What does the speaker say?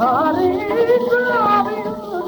Hari हरिंद